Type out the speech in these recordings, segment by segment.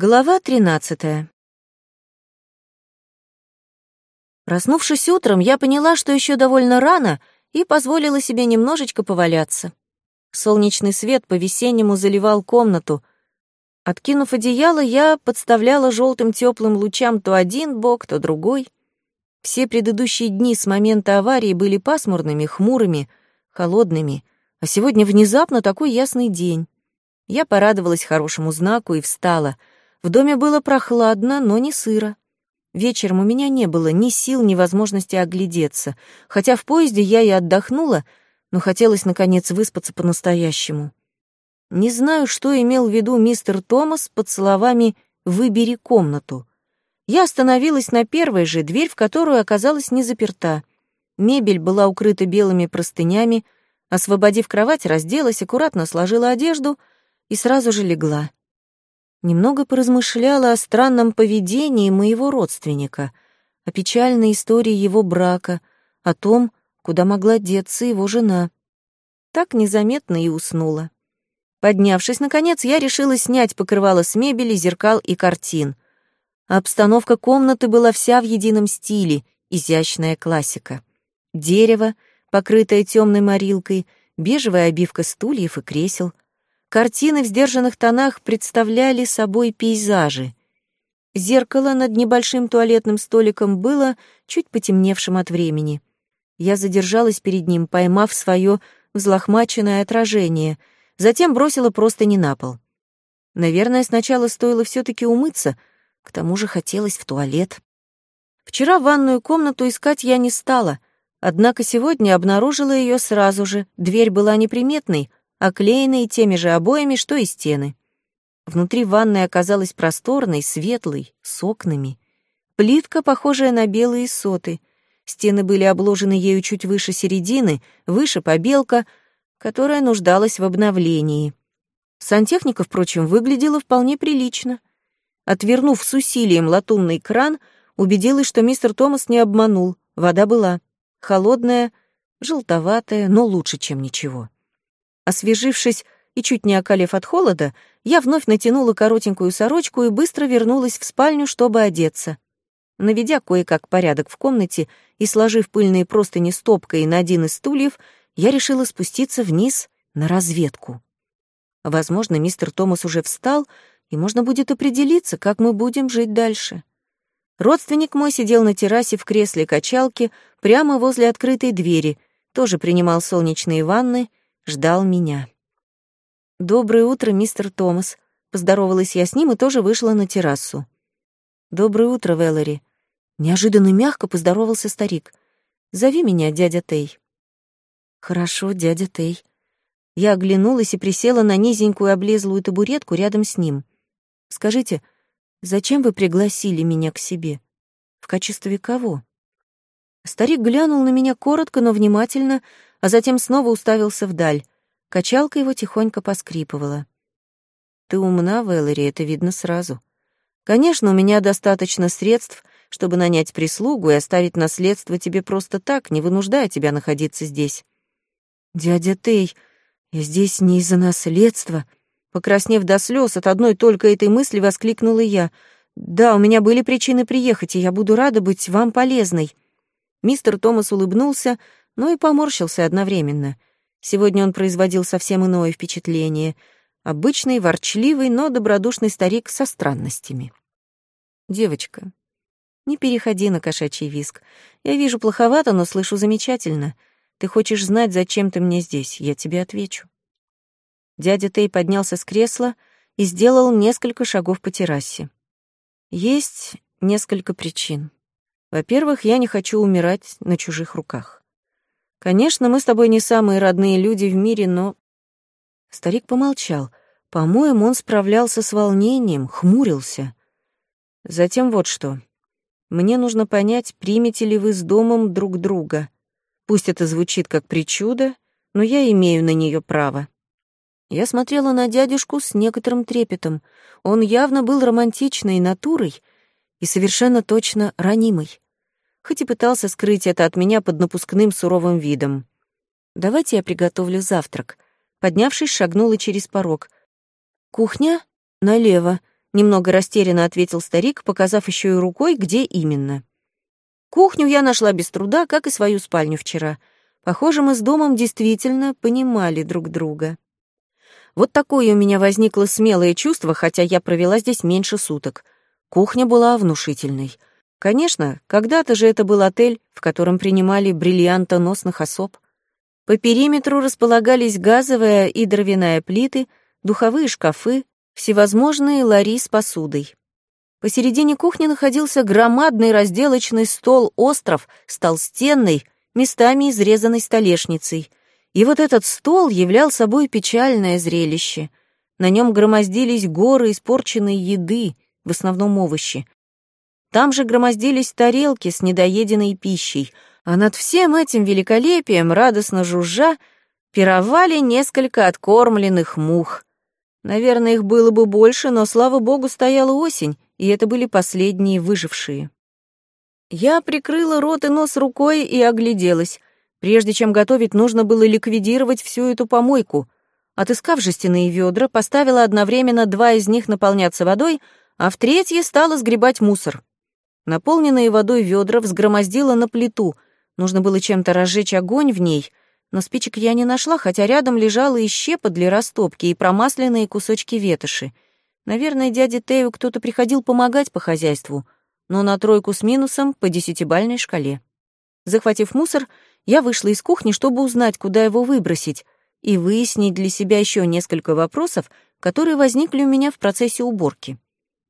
Глава тринадцатая. Проснувшись утром, я поняла, что еще довольно рано, и позволила себе немножечко поваляться. Солнечный свет по-весеннему заливал комнату. Откинув одеяло, я подставляла желтым теплым лучам то один бок, то другой. Все предыдущие дни с момента аварии были пасмурными, хмурыми, холодными, а сегодня внезапно такой ясный день. Я порадовалась хорошему знаку и встала — в доме было прохладно, но не сыро. Вечером у меня не было ни сил, ни возможности оглядеться, хотя в поезде я и отдохнула, но хотелось, наконец, выспаться по-настоящему. Не знаю, что имел в виду мистер Томас под словами «выбери комнату». Я остановилась на первой же, дверь в которую оказалась не заперта. Мебель была укрыта белыми простынями, освободив кровать, разделась, аккуратно сложила одежду и сразу же легла немного поразмышляла о странном поведении моего родственника, о печальной истории его брака, о том, куда могла деться его жена. Так незаметно и уснула. Поднявшись, наконец, я решила снять покрывало с мебели, зеркал и картин. Обстановка комнаты была вся в едином стиле, изящная классика. Дерево, покрытое темной морилкой, бежевая обивка стульев и кресел — Картины в сдержанных тонах представляли собой пейзажи. Зеркало над небольшим туалетным столиком было чуть потемневшим от времени. Я задержалась перед ним, поймав свое взлохмаченное отражение, затем бросила просто не на пол. Наверное, сначала стоило все таки умыться, к тому же хотелось в туалет. Вчера ванную комнату искать я не стала, однако сегодня обнаружила ее сразу же, дверь была неприметной, оклеенные теми же обоями, что и стены. Внутри ванной оказалась просторной, светлой, с окнами. Плитка, похожая на белые соты. Стены были обложены ею чуть выше середины, выше побелка, которая нуждалась в обновлении. Сантехника, впрочем, выглядела вполне прилично. Отвернув с усилием латунный кран, убедилась, что мистер Томас не обманул. Вода была холодная, желтоватая, но лучше, чем ничего. Освежившись и чуть не околев от холода, я вновь натянула коротенькую сорочку и быстро вернулась в спальню, чтобы одеться. Наведя кое-как порядок в комнате и сложив пыльные простыни стопкой на один из стульев, я решила спуститься вниз на разведку. Возможно, мистер Томас уже встал, и можно будет определиться, как мы будем жить дальше. Родственник мой сидел на террасе в кресле качалки прямо возле открытой двери, тоже принимал солнечные ванны ждал меня. «Доброе утро, мистер Томас», — поздоровалась я с ним и тоже вышла на террасу. «Доброе утро, Веллори». Неожиданно мягко поздоровался старик. «Зови меня дядя Тей». «Хорошо, дядя Тей». Я оглянулась и присела на низенькую облезлую табуретку рядом с ним. «Скажите, зачем вы пригласили меня к себе? В качестве кого?» Старик глянул на меня коротко, но внимательно, а затем снова уставился вдаль. Качалка его тихонько поскрипывала. «Ты умна, Вэллори, это видно сразу. Конечно, у меня достаточно средств, чтобы нанять прислугу и оставить наследство тебе просто так, не вынуждая тебя находиться здесь». «Дядя Тей, я здесь не из-за наследства», Покраснев до слез от одной только этой мысли, воскликнула я. «Да, у меня были причины приехать, и я буду рада быть вам полезной». Мистер Томас улыбнулся, но и поморщился одновременно. Сегодня он производил совсем иное впечатление. Обычный, ворчливый, но добродушный старик со странностями. «Девочка, не переходи на кошачий виск. Я вижу плоховато, но слышу замечательно. Ты хочешь знать, зачем ты мне здесь? Я тебе отвечу». Дядя Тей поднялся с кресла и сделал несколько шагов по террасе. Есть несколько причин. Во-первых, я не хочу умирать на чужих руках. Конечно, мы с тобой не самые родные люди в мире, но...» Старик помолчал. По-моему, он справлялся с волнением, хмурился. Затем вот что. Мне нужно понять, примете ли вы с домом друг друга. Пусть это звучит как причуда, но я имею на нее право. Я смотрела на дядюшку с некоторым трепетом. Он явно был романтичной натурой и совершенно точно ранимой хоть и пытался скрыть это от меня под напускным суровым видом. «Давайте я приготовлю завтрак». Поднявшись, шагнула через порог. «Кухня? Налево», — немного растерянно ответил старик, показав еще и рукой, где именно. Кухню я нашла без труда, как и свою спальню вчера. Похоже, мы с домом действительно понимали друг друга. Вот такое у меня возникло смелое чувство, хотя я провела здесь меньше суток. Кухня была внушительной. Конечно, когда-то же это был отель, в котором принимали бриллиантоносных особ. По периметру располагались газовая и дровяная плиты, духовые шкафы, всевозможные лари с посудой. Посередине кухни находился громадный разделочный стол-остров с толстенной, местами изрезанной столешницей. И вот этот стол являл собой печальное зрелище. На нем громоздились горы испорченной еды, в основном овощи. Там же громоздились тарелки с недоеденной пищей, а над всем этим великолепием, радостно жужжа, пировали несколько откормленных мух. Наверное, их было бы больше, но, слава богу, стояла осень, и это были последние выжившие. Я прикрыла рот и нос рукой и огляделась. Прежде чем готовить, нужно было ликвидировать всю эту помойку. Отыскав жестяные ведра, поставила одновременно два из них наполняться водой, а в третье стала сгребать мусор. Наполненные водой ведра взгромоздила на плиту. Нужно было чем-то разжечь огонь в ней, но спичек я не нашла, хотя рядом лежала и щепа для растопки, и промасленные кусочки ветоши — Наверное, дяде Тею кто-то приходил помогать по хозяйству, но на тройку с минусом по десятибальной шкале. Захватив мусор, я вышла из кухни, чтобы узнать, куда его выбросить, и выяснить для себя еще несколько вопросов, которые возникли у меня в процессе уборки.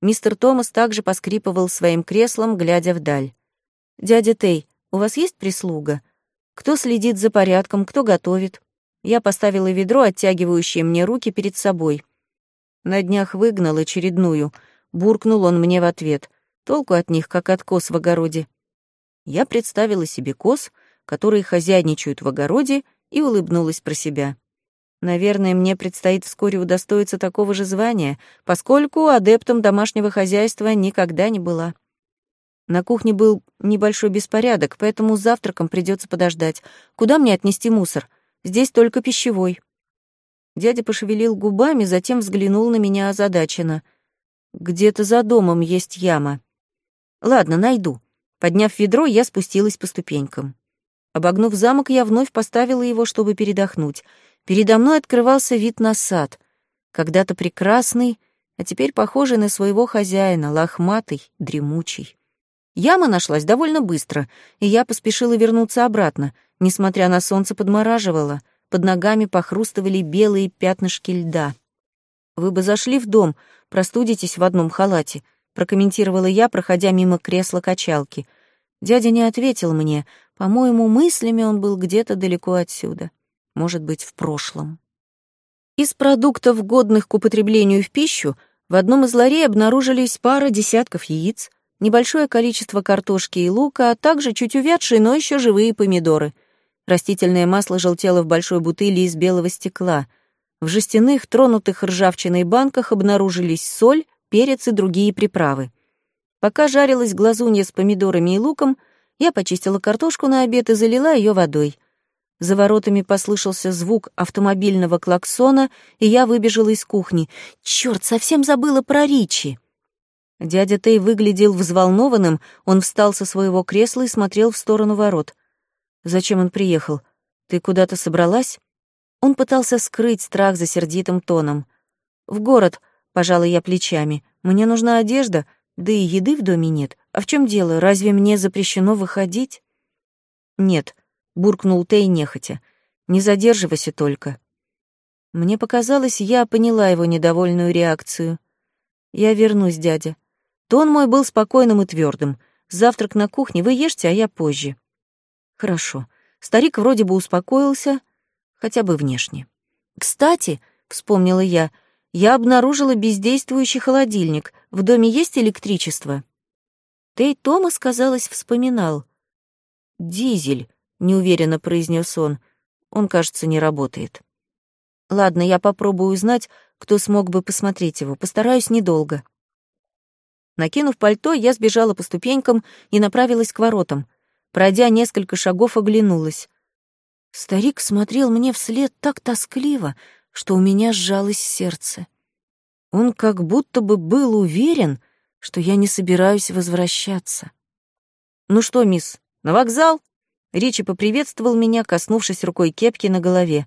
Мистер Томас также поскрипывал своим креслом, глядя вдаль. «Дядя Тей, у вас есть прислуга? Кто следит за порядком, кто готовит?» Я поставила ведро, оттягивающее мне руки перед собой. На днях выгнал очередную. Буркнул он мне в ответ. Толку от них, как от коз в огороде. Я представила себе коз, которые хозяйничают в огороде, и улыбнулась про себя. Наверное, мне предстоит вскоре удостоиться такого же звания, поскольку адептом домашнего хозяйства никогда не была. На кухне был небольшой беспорядок, поэтому завтраком придется подождать. Куда мне отнести мусор? Здесь только пищевой. Дядя пошевелил губами, затем взглянул на меня озадаченно. «Где-то за домом есть яма». «Ладно, найду». Подняв ведро, я спустилась по ступенькам. Обогнув замок, я вновь поставила его, чтобы передохнуть. Передо мной открывался вид на сад. Когда-то прекрасный, а теперь похожий на своего хозяина, лохматый, дремучий. Яма нашлась довольно быстро, и я поспешила вернуться обратно, несмотря на солнце подмораживало — под ногами похрустывали белые пятнышки льда. «Вы бы зашли в дом, простудитесь в одном халате», прокомментировала я, проходя мимо кресла качалки. Дядя не ответил мне. По-моему, мыслями он был где-то далеко отсюда. Может быть, в прошлом. Из продуктов, годных к употреблению в пищу, в одном из ларей обнаружились пара десятков яиц, небольшое количество картошки и лука, а также чуть увядшие, но еще живые помидоры — Растительное масло желтело в большой бутыли из белого стекла. В жестяных, тронутых ржавчиной банках обнаружились соль, перец и другие приправы. Пока жарилась глазунья с помидорами и луком, я почистила картошку на обед и залила ее водой. За воротами послышался звук автомобильного клаксона, и я выбежала из кухни. Черт, совсем забыла про Ричи. Дядя Тей выглядел взволнованным, он встал со своего кресла и смотрел в сторону ворот. Зачем он приехал? Ты куда-то собралась? Он пытался скрыть страх за сердитым тоном. В город, пожалуй, я плечами. Мне нужна одежда, да и еды в доме нет. А в чем дело? Разве мне запрещено выходить? Нет, буркнул Тей нехотя. Не задерживайся только. Мне показалось, я поняла его недовольную реакцию. Я вернусь, дядя. Тон мой был спокойным и твердым. Завтрак на кухне вы ешьте, а я позже. Хорошо. Старик вроде бы успокоился, хотя бы внешне. Кстати, вспомнила я, я обнаружила бездействующий холодильник. В доме есть электричество? Тей Томас, казалось, вспоминал. «Дизель», — неуверенно произнес он. «Он, кажется, не работает». «Ладно, я попробую узнать, кто смог бы посмотреть его. Постараюсь недолго». Накинув пальто, я сбежала по ступенькам и направилась к воротам — Пройдя несколько шагов, оглянулась. Старик смотрел мне вслед так тоскливо, что у меня сжалось сердце. Он как будто бы был уверен, что я не собираюсь возвращаться. «Ну что, мисс, на вокзал?» Ричи поприветствовал меня, коснувшись рукой кепки на голове.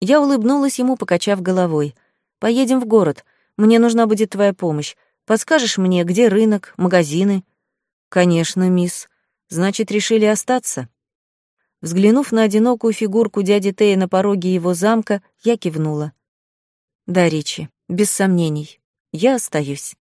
Я улыбнулась ему, покачав головой. «Поедем в город. Мне нужна будет твоя помощь. Подскажешь мне, где рынок, магазины?» «Конечно, мисс. Значит, решили остаться?» Взглянув на одинокую фигурку дяди Тея на пороге его замка, я кивнула. «Да, Ричи, без сомнений. Я остаюсь».